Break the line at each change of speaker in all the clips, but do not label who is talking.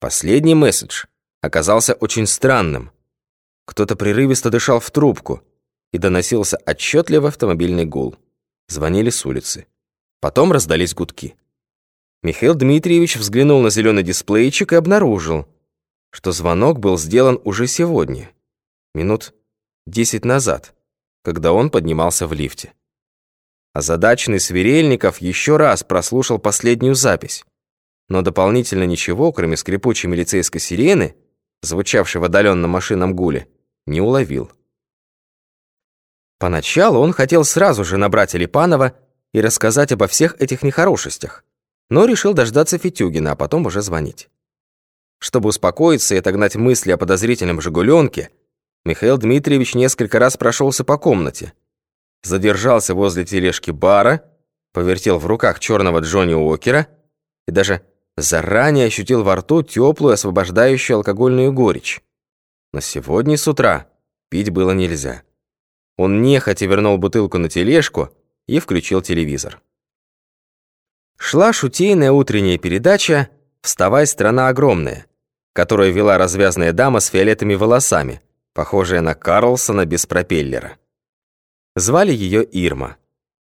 Последний месседж оказался очень странным. Кто-то прерывисто дышал в трубку, и доносился отчетливо автомобильный гул. Звонили с улицы. Потом раздались гудки. Михаил Дмитриевич взглянул на зеленый дисплейчик и обнаружил, что звонок был сделан уже сегодня, минут десять назад, когда он поднимался в лифте. Озадаченный Сверельников еще раз прослушал последнюю запись, но дополнительно ничего, кроме скрипучей милицейской сирены, звучавшей в отдаленном машинном гуле, не уловил. Поначалу он хотел сразу же набрать Элипанова и рассказать обо всех этих нехорошестях, но решил дождаться Фитюгина, а потом уже звонить. Чтобы успокоиться и отогнать мысли о подозрительном «Жигуленке», Михаил Дмитриевич несколько раз прошелся по комнате, задержался возле тележки бара, повертел в руках черного Джонни Уокера и даже заранее ощутил во рту теплую, освобождающую алкогольную горечь. Но сегодня с утра пить было нельзя. Он нехотя вернул бутылку на тележку и включил телевизор. Шла шутейная утренняя передача «Вставай, страна огромная», которую вела развязная дама с фиолетовыми волосами, похожая на Карлсона без пропеллера. Звали ее Ирма.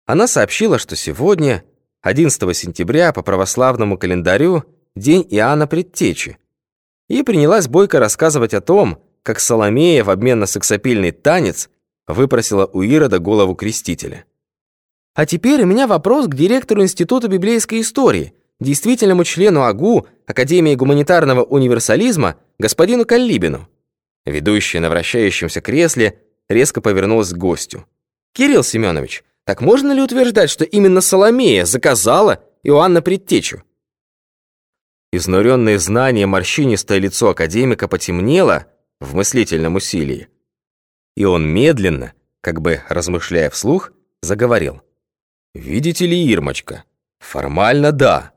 Она сообщила, что сегодня, 11 сентября, по православному календарю, день Иоанна Предтечи, и принялась бойко рассказывать о том, как Соломея в обмен на сексапильный танец выпросила у Ирода голову крестителя. А теперь у меня вопрос к директору Института библейской истории, действительному члену АГУ, Академии гуманитарного универсализма, господину Каллибину. Ведущая на вращающемся кресле резко повернулась к гостю. «Кирилл Семенович, так можно ли утверждать, что именно Соломея заказала Иоанна Предтечу?» Изнуренное знание морщинистое лицо академика потемнело в мыслительном усилии. И он медленно, как бы размышляя вслух, заговорил. «Видите ли, Ирмочка, формально да,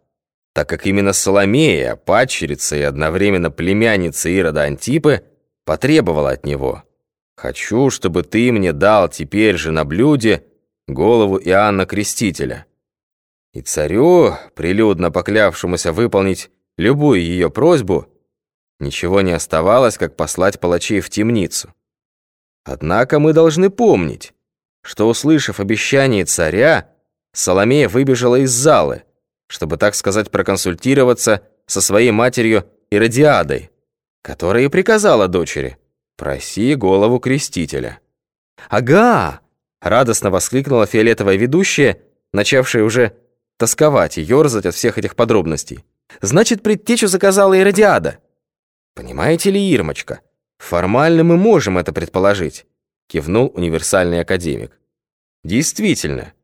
так как именно Соломея, падчерица и одновременно племянница Ирода Антипы, потребовала от него. Хочу, чтобы ты мне дал теперь же на блюде голову Иоанна Крестителя». И царю, прилюдно поклявшемуся выполнить любую ее просьбу, ничего не оставалось, как послать палачей в темницу. Однако мы должны помнить, что, услышав обещание царя, Соломея выбежала из залы, чтобы, так сказать, проконсультироваться со своей матерью Иродиадой, которая и приказала дочери «Проси голову крестителя». «Ага!» — радостно воскликнула фиолетовая ведущая, начавшая уже тосковать и ерзать от всех этих подробностей. «Значит, предтечу заказала Иродиада». «Понимаете ли, Ирмочка?» «Формально мы можем это предположить», — кивнул универсальный академик. «Действительно,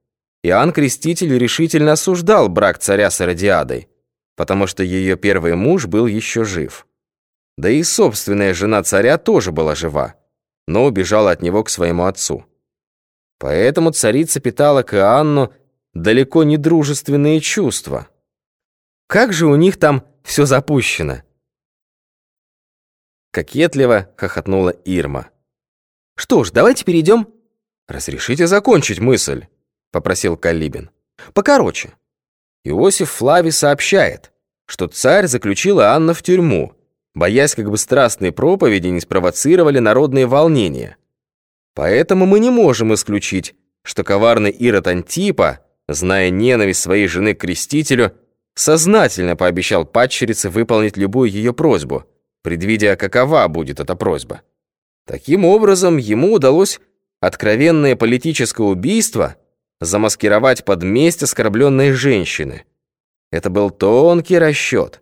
Иоанн Креститель решительно осуждал брак царя с Иродиадой, потому что ее первый муж был еще жив. Да и собственная жена царя тоже была жива, но убежала от него к своему отцу. Поэтому царица питала к Иоанну далеко не дружественные чувства. Как же у них там все запущено?» Кокетливо хохотнула Ирма. «Что ж, давайте перейдем...» «Разрешите закончить мысль», — попросил Калибин. «Покороче. Иосиф Флавий сообщает, что царь заключил Анна в тюрьму, боясь, как бы страстные проповеди не спровоцировали народные волнения. Поэтому мы не можем исключить, что коварный Ирод Антипа, зная ненависть своей жены к крестителю, сознательно пообещал падчерице выполнить любую ее просьбу — предвидя, какова будет эта просьба. Таким образом, ему удалось откровенное политическое убийство замаскировать под месть оскорбленной женщины. Это был тонкий расчет.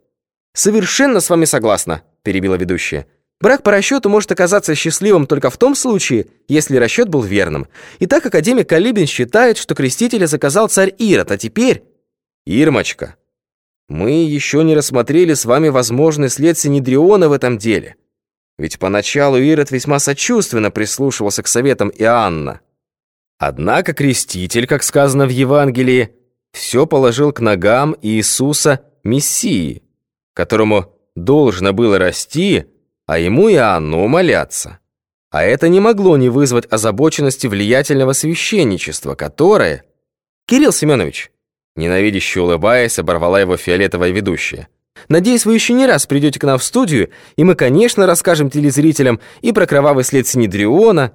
«Совершенно с вами согласна», — перебила ведущая. «Брак по расчету может оказаться счастливым только в том случае, если расчет был верным. И так академик Калибин считает, что крестителя заказал царь Ирод, а теперь...» «Ирмочка», мы еще не рассмотрели с вами возможный след Синедриона в этом деле. Ведь поначалу Ирод весьма сочувственно прислушивался к советам Иоанна. Однако креститель, как сказано в Евангелии, все положил к ногам Иисуса Мессии, которому должно было расти, а ему Иоанну умоляться. А это не могло не вызвать озабоченности влиятельного священничества, которое... Кирилл Семенович, Ненавидяще улыбаясь, оборвала его фиолетовая ведущая. Надеюсь, вы еще не раз придете к нам в студию, и мы, конечно, расскажем телезрителям и про кровавый след Синедриона,